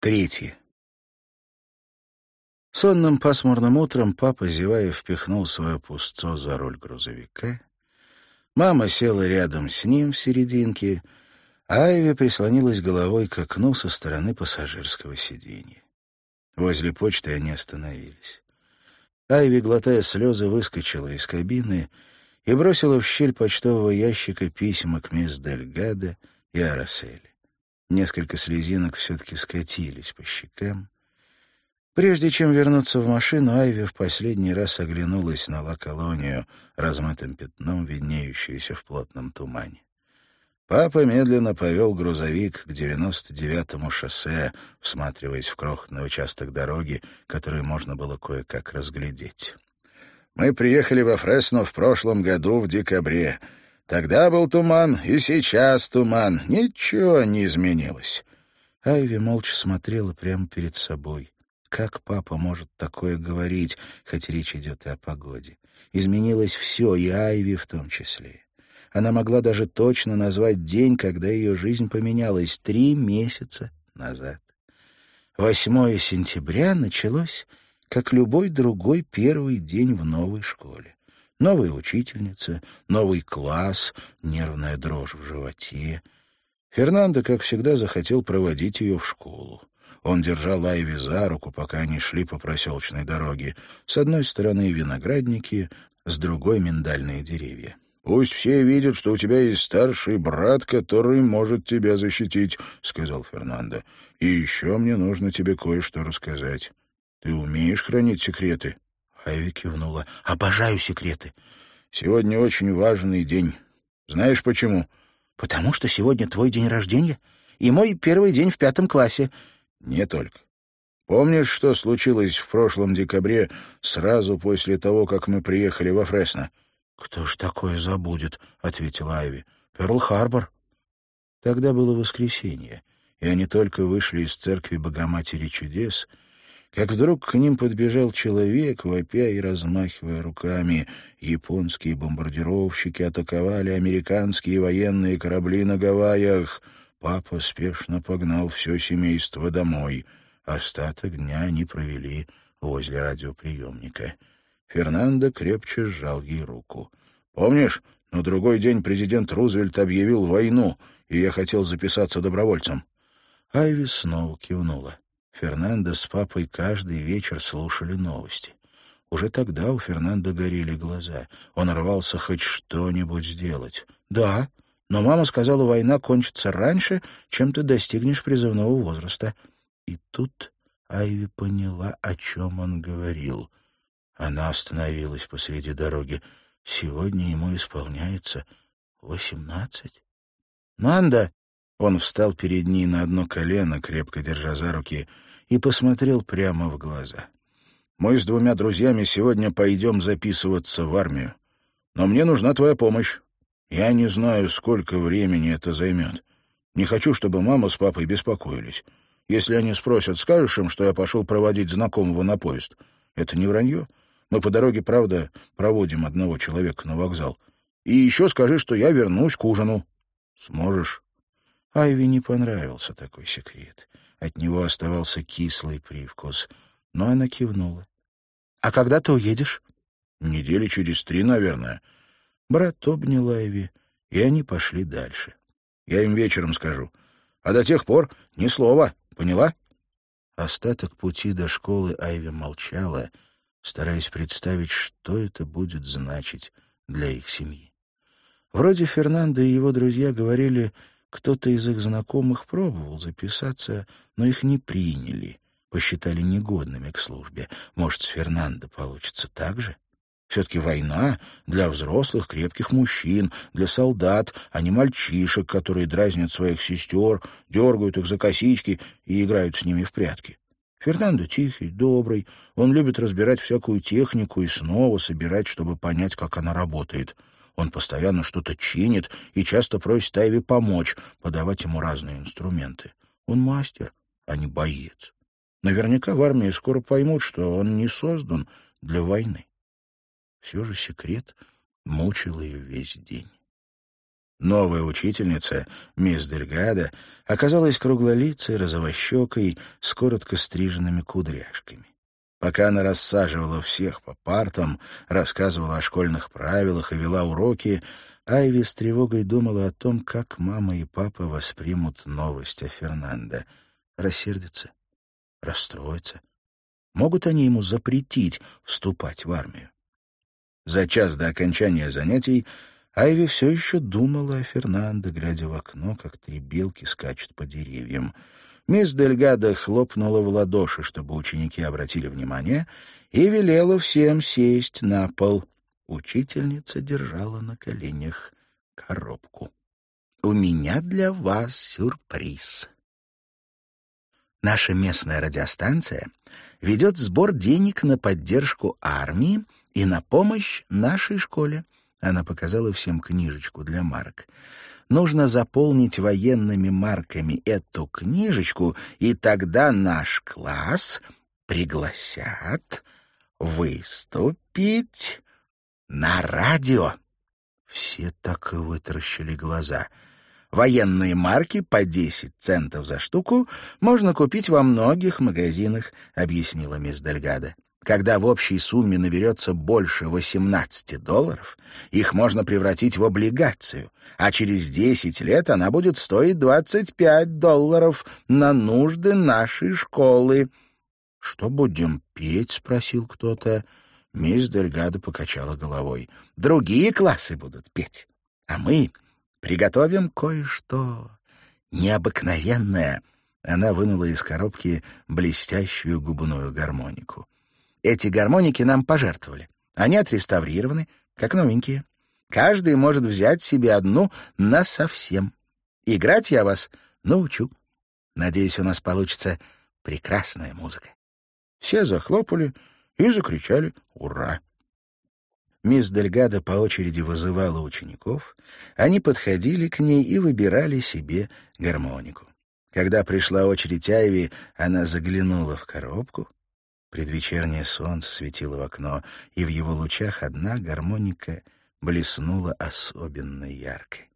Третье. Сонным пасмурным утром папа, зевая, впихнул свое пустцо за руль грузовика. Мама села рядом с ним в серединке, а Айви прислонилась головой к окну со стороны пассажирского сиденья. Возле почты они остановились. Айви, глотая слезы, выскочила из кабины и бросила в щель почтового ящика письма к мисс Дельгаде и Араселе. Несколько слезинок все-таки скатились по щекам. Прежде чем вернуться в машину, Айви в последний раз оглянулась на ла-колонию, размытым пятном, виднеющуюся в плотном тумане. Папа медленно повел грузовик к 99-му шоссе, всматриваясь в крохотный участок дороги, который можно было кое-как разглядеть. «Мы приехали во Фресно в прошлом году в декабре. Тогда был туман, и сейчас туман. Ничего не изменилось. Айви молча смотрела прямо перед собой. Как папа может такое говорить, хоть речь идет и о погоде? Изменилось все, и Айви в том числе. Она могла даже точно назвать день, когда ее жизнь поменялась три месяца назад. Восьмое сентября началось, как любой другой первый день в новой школе. Новая учительница, новый класс, нервная дрожь в животе. Фернандо, как всегда, захотел проводить ее в школу. Он держал Айви за руку, пока они шли по проселочной дороге. С одной стороны виноградники, с другой — миндальные деревья. «Пусть все видят, что у тебя есть старший брат, который может тебя защитить», — сказал Фернандо. «И еще мне нужно тебе кое-что рассказать. Ты умеешь хранить секреты?» Айви кивнула. «Обожаю секреты». «Сегодня очень важный день. Знаешь почему?» «Потому что сегодня твой день рождения и мой первый день в пятом классе». «Не только. Помнишь, что случилось в прошлом декабре, сразу после того, как мы приехали во Фресно?» «Кто ж такое забудет?» — ответила Айви. «Перл-Харбор». Тогда было воскресенье, и они только вышли из церкви Богоматери чудес — как вдруг к ним подбежал человек, вопя и размахивая руками. Японские бомбардировщики атаковали американские военные корабли на Гавайях. Папа спешно погнал все семейство домой. Остаток дня они провели возле радиоприемника. Фернандо крепче сжал ей руку. «Помнишь, на другой день президент Рузвельт объявил войну, и я хотел записаться добровольцем?» Айви снова кивнула. Фернандо с папой каждый вечер слушали новости. Уже тогда у Фернандо горели глаза. Он рвался хоть что-нибудь сделать. «Да, но мама сказала, война кончится раньше, чем ты достигнешь призывного возраста». И тут Айви поняла, о чем он говорил. Она остановилась посреди дороги. Сегодня ему исполняется восемнадцать. «Нанда!» Он встал перед ней на одно колено, крепко держа за руки, и посмотрел прямо в глаза. «Мы с двумя друзьями сегодня пойдем записываться в армию. Но мне нужна твоя помощь. Я не знаю, сколько времени это займет. Не хочу, чтобы мама с папой беспокоились. Если они спросят, скажешь им, что я пошел проводить знакомого на поезд? Это не вранье. Мы по дороге, правда, проводим одного человека на вокзал. И еще скажи, что я вернусь к ужину. Сможешь?» Айви не понравился такой секрет. От него оставался кислый привкус, но она кивнула. — А когда ты уедешь? — Недели через три, наверное. Брат обнял Айви, и они пошли дальше. Я им вечером скажу. А до тех пор ни слова, поняла? Остаток пути до школы Айви молчала, стараясь представить, что это будет значить для их семьи. Вроде Фернандо и его друзья говорили кто-то из их знакомых пробовал записаться, но их не приняли, посчитали негодными к службе. Может, с Фернандо получится так же? Все-таки война для взрослых крепких мужчин, для солдат, а не мальчишек, которые дразнят своих сестер, дергают их за косички и играют с ними в прятки. Фернандо тихий, добрый, он любит разбирать всякую технику и снова собирать, чтобы понять, как она работает — он постоянно что-то чинит и часто просит Айви помочь, подавать ему разные инструменты. Он мастер, а не боец. Наверняка в армии скоро поймут, что он не создан для войны. Все же секрет мучил ее весь день. Новая учительница, мисс Дельгада, оказалась круглолицей, розовощекой, с коротко стриженными кудряшками. Пока она рассаживала всех по партам, рассказывала о школьных правилах и вела уроки, Айви с тревогой думала о том, как мама и папа воспримут новость о Фернандо. Рассердятся, расстроятся. Могут они ему запретить вступать в армию? За час до окончания занятий Айви все еще думала о Фернандо, глядя в окно, как три белки скачут по деревьям. Мисс Дельгадо хлопнула в ладоши, чтобы ученики обратили внимание, и велела всем сесть на пол. Учительница держала на коленях коробку. «У меня для вас сюрприз». Наша местная радиостанция ведет сбор денег на поддержку армии и на помощь нашей школе. Она показала всем книжечку для марок нужно заполнить военными марками эту книжечку, и тогда наш класс пригласят выступить на радио. Все так и вытаращили глаза. Военные марки по 10 центов за штуку можно купить во многих магазинах, объяснила мисс Дельгадо. Когда в общей сумме наберется больше 18 долларов, их можно превратить в облигацию, а через 10 лет она будет стоить 25 долларов на нужды нашей школы. — Что будем петь? — спросил кто-то. Мисс Дельгадо покачала головой. — Другие классы будут петь, а мы приготовим кое-что необыкновенное. Она вынула из коробки блестящую губную гармонику. Эти гармоники нам пожертвовали. Они отреставрированы, как новенькие. Каждый может взять себе одну насовсем. Играть я вас научу. Надеюсь, у нас получится прекрасная музыка. Все захлопали и закричали «Ура!». Мисс Дельгадо по очереди вызывала учеников, они подходили к ней и выбирали себе гармонику. Когда пришла очередь Айви, она заглянула в коробку, Предвечернее солнце светило в окно, и в его лучах одна гармоника блеснула особенно яркой.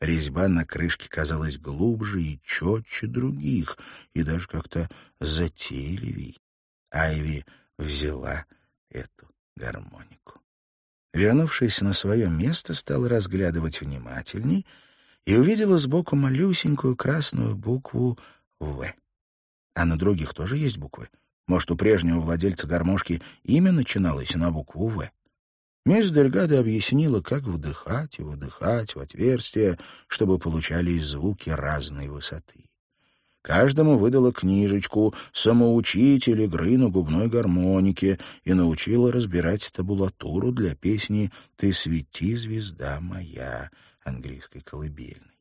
Резьба на крышке казалась глубже и четче других, и даже как-то затейливей. Айви взяла эту гармонику. Вернувшись на свое место, стала разглядывать внимательней и увидела сбоку малюсенькую красную букву «В». А на других тоже есть буквы — может, у прежнего владельца гармошки имя начиналось на букву «В». Мисс Дельгадо объяснила, как вдыхать и выдыхать в отверстие, чтобы получались звуки разной высоты. Каждому выдала книжечку «Самоучитель игры на губной гармонике» и научила разбирать табулатуру для песни «Ты свети, звезда моя» английской колыбельной.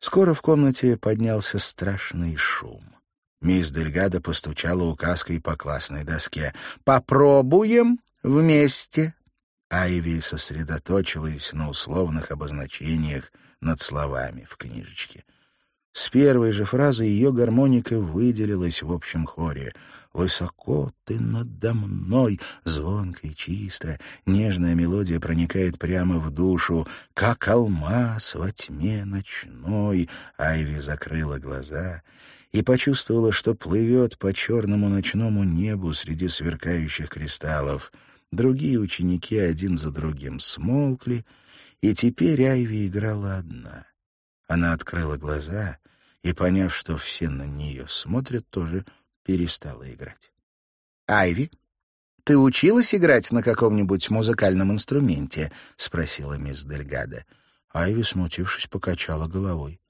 Скоро в комнате поднялся страшный шум. Мисс Дельгадо постучала указкой по классной доске. «Попробуем вместе». Айви сосредоточилась на условных обозначениях над словами в книжечке. С первой же фразы ее гармоника выделилась в общем хоре. «Высоко ты надо мной!» Звонко и чисто, нежная мелодия проникает прямо в душу. «Как алмаз во тьме ночной!» Айви закрыла глаза и почувствовала, что плывет по черному ночному небу среди сверкающих кристаллов. Другие ученики один за другим смолкли, и теперь Айви играла одна. Она открыла глаза и, поняв, что все на нее смотрят, тоже перестала играть. «Айви, ты училась играть на каком-нибудь музыкальном инструменте?» — спросила мисс Дельгада. Айви, смутившись, покачала головой.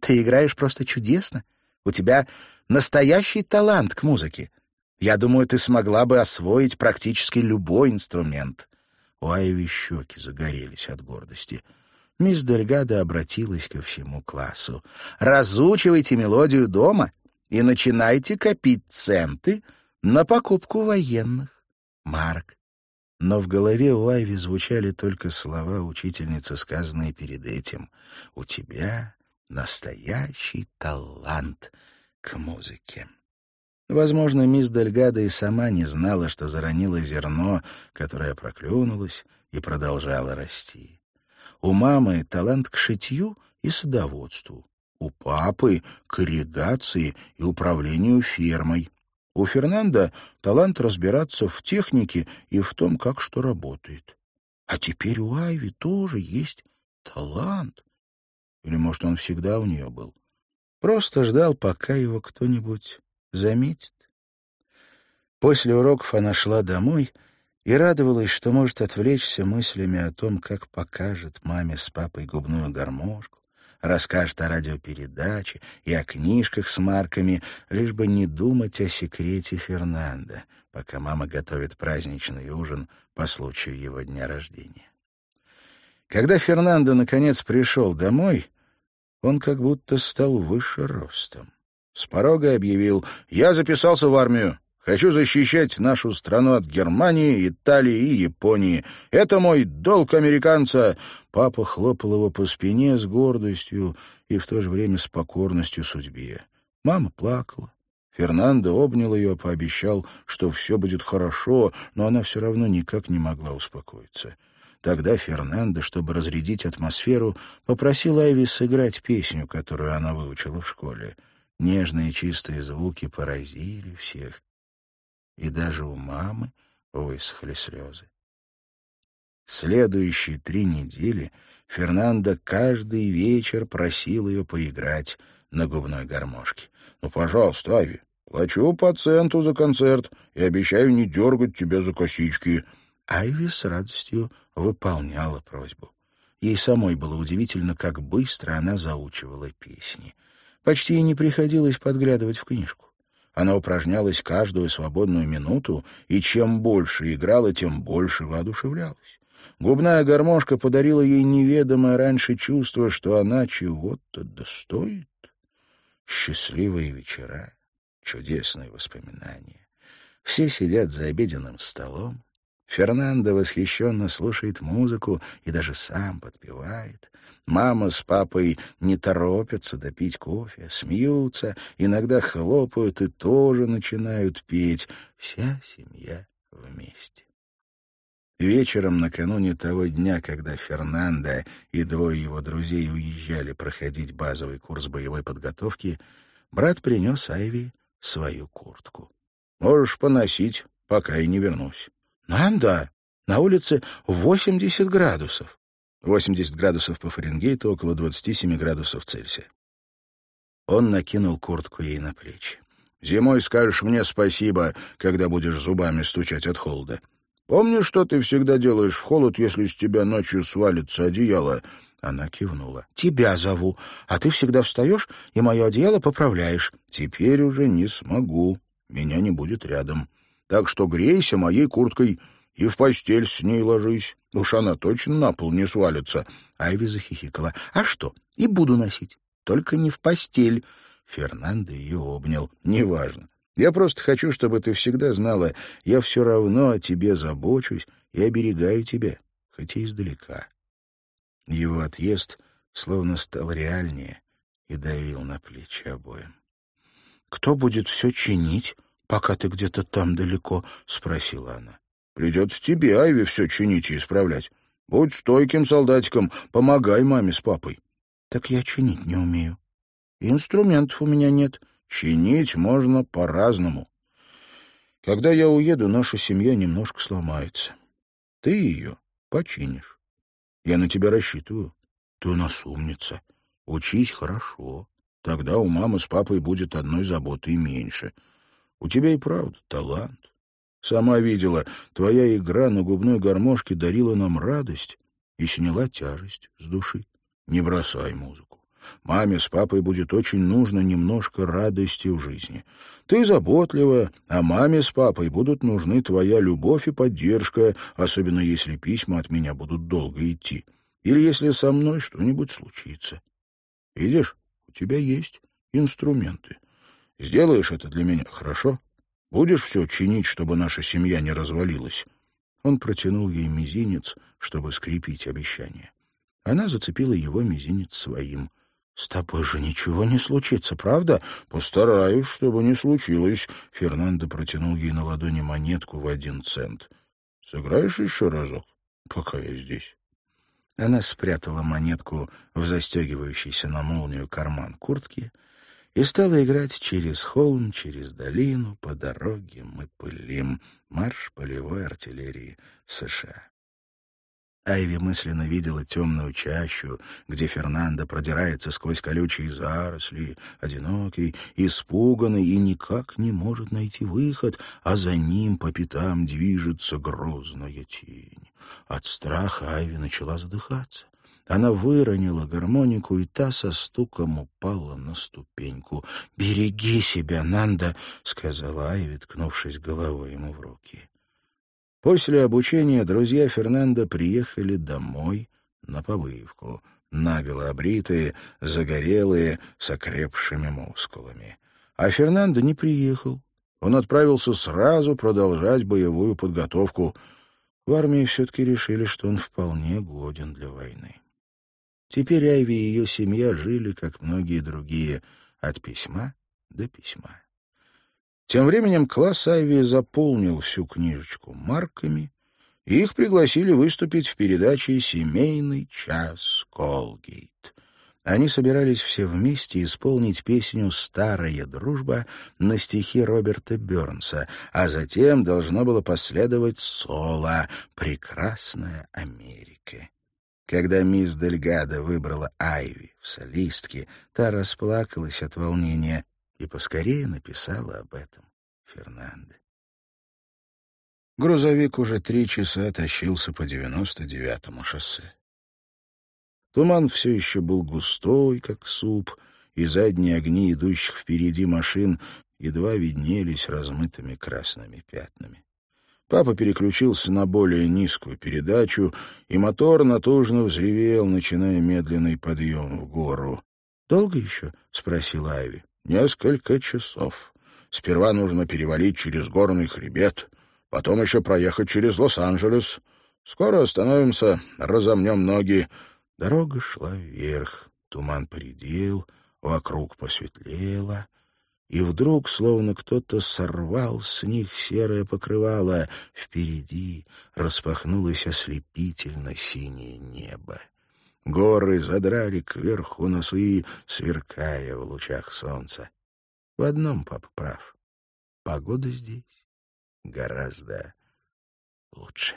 «Ты играешь просто чудесно. У тебя настоящий талант к музыке. Я думаю, ты смогла бы освоить практически любой инструмент». У Айви щеки загорелись от гордости. Мисс Дельгада обратилась ко всему классу. «Разучивайте мелодию дома и начинайте копить центы на покупку военных марк». Но в голове у Айви звучали только слова учительницы, сказанные перед этим. «У тебя настоящий талант к музыке. Возможно, мисс Дельгада и сама не знала, что заронила зерно, которое проклюнулось и продолжало расти. У мамы талант к шитью и садоводству. У папы — к ирригации и управлению фермой. У Фернанда талант разбираться в технике и в том, как что работает. А теперь у Айви тоже есть талант. Или, может, он всегда у нее был? Просто ждал, пока его кто-нибудь заметит. После уроков она шла домой и радовалась, что может отвлечься мыслями о том, как покажет маме с папой губную гармошку, расскажет о радиопередаче и о книжках с марками, лишь бы не думать о секрете Фернанда, пока мама готовит праздничный ужин по случаю его дня рождения. Когда Фернандо наконец пришел домой, он как будто стал выше ростом. С порога объявил «Я записался в армию. Хочу защищать нашу страну от Германии, Италии и Японии. Это мой долг американца!» Папа хлопал его по спине с гордостью и в то же время с покорностью судьбе. Мама плакала. Фернандо обнял ее, пообещал, что все будет хорошо, но она все равно никак не могла успокоиться. Тогда Фернандо, чтобы разрядить атмосферу, попросил Айви сыграть песню, которую она выучила в школе. Нежные чистые звуки поразили всех и даже у мамы высохли слезы. Следующие три недели Фернандо каждый вечер просил ее поиграть на губной гармошке. «Ну, пожалуйста, Ави, плачу пациенту за концерт и обещаю не дергать тебя за косички». Айви с радостью выполняла просьбу. Ей самой было удивительно, как быстро она заучивала песни. Почти не приходилось подглядывать в книжку. Она упражнялась каждую свободную минуту, и чем больше играла, тем больше воодушевлялась. Губная гармошка подарила ей неведомое раньше чувство, что она чего-то достоит. Счастливые вечера, чудесные воспоминания. Все сидят за обеденным столом. Фернандо восхищенно слушает музыку и даже сам подпевает. Мама с папой не торопятся допить кофе, смеются, иногда хлопают и тоже начинают петь. Вся семья вместе. Вечером, накануне того дня, когда Фернандо и двое его друзей уезжали проходить базовый курс боевой подготовки, брат принес Айви свою куртку. «Можешь поносить, пока я не вернусь». «Надо! На улице восемьдесят градусов. 80 градусов по Фаренгейту, около 27 градусов Цельсия. Он накинул куртку ей на плечи. «Зимой скажешь мне спасибо, когда будешь зубами стучать от холода. Помнишь, что ты всегда делаешь в холод, если с тебя ночью свалится одеяло?» Она кивнула. «Тебя зову, а ты всегда встаешь и мое одеяло поправляешь». «Теперь уже не смогу. Меня не будет рядом. Так что грейся моей курткой и в постель с ней ложись. Уж она точно на пол не свалится. Айви захихикала. А что, и буду носить. Только не в постель. Фернандо ее обнял. Неважно. Я просто хочу, чтобы ты всегда знала, я все равно о тебе забочусь и оберегаю тебя, хотя издалека. Его отъезд словно стал реальнее и давил на плечи обоим. «Кто будет все чинить, пока ты где-то там далеко?» — спросила она. Придется тебе, Айви, все чинить и исправлять. Будь стойким солдатиком, помогай маме с папой. Так я чинить не умею. Инструментов у меня нет. Чинить можно по-разному. Когда я уеду, наша семья немножко сломается. Ты ее починишь. Я на тебя рассчитываю. Ты у нас умница. Учись хорошо. Тогда у мамы с папой будет одной заботы и меньше. У тебя и правда талант. Сама видела, твоя игра на губной гармошке дарила нам радость и сняла тяжесть с души. Не бросай музыку. Маме с папой будет очень нужно немножко радости в жизни. Ты заботливая, а маме с папой будут нужны твоя любовь и поддержка, особенно если письма от меня будут долго идти. Или если со мной что-нибудь случится. Видишь, у тебя есть инструменты. Сделаешь это для меня, хорошо? Будешь все чинить, чтобы наша семья не развалилась?» Он протянул ей мизинец, чтобы скрепить обещание. Она зацепила его мизинец своим. «С тобой же ничего не случится, правда?» «Постараюсь, чтобы не случилось». Фернандо протянул ей на ладони монетку в один цент. «Сыграешь еще разок, пока я здесь?» Она спрятала монетку в застегивающийся на молнию карман куртки и стала играть через холм, через долину, по дороге мы пылим. Марш полевой артиллерии США. Айви мысленно видела темную чащу, где Фернандо продирается сквозь колючие заросли, одинокий, испуганный и никак не может найти выход, а за ним по пятам движется грозная тень. От страха Айви начала задыхаться. Она выронила гармонику, и та со стуком упала на ступеньку. «Береги себя, Нанда!» — сказала Айви, ткнувшись головой ему в руки. После обучения друзья Фернандо приехали домой на побывку, наголо обритые, загорелые, с окрепшими мускулами. А Фернандо не приехал. Он отправился сразу продолжать боевую подготовку. В армии все-таки решили, что он вполне годен для войны. Теперь Айви и ее семья жили, как многие другие, от письма до письма. Тем временем класс Айви заполнил всю книжечку марками, и их пригласили выступить в передаче «Семейный час Колгейт». Они собирались все вместе исполнить песню «Старая дружба» на стихи Роберта Бернса, а затем должно было последовать соло «Прекрасная Америка». Когда мисс Дельгадо выбрала Айви в солистке, та расплакалась от волнения и поскорее написала об этом Фернандо. Грузовик уже три часа тащился по девяносто девятому шоссе. Туман все еще был густой, как суп, и задние огни идущих впереди машин едва виднелись размытыми красными пятнами. Папа переключился на более низкую передачу, и мотор натужно взревел, начиная медленный подъем в гору. «Долго еще?» — спросила Айви. «Несколько часов. Сперва нужно перевалить через горный хребет, потом еще проехать через Лос-Анджелес. Скоро остановимся, разомнем ноги». Дорога шла вверх, туман поредел, вокруг посветлело — и вдруг, словно кто-то сорвал с них серое покрывало, впереди распахнулось ослепительно синее небо. Горы задрали кверху носы, сверкая в лучах солнца. В одном папа прав. Погода здесь гораздо лучше.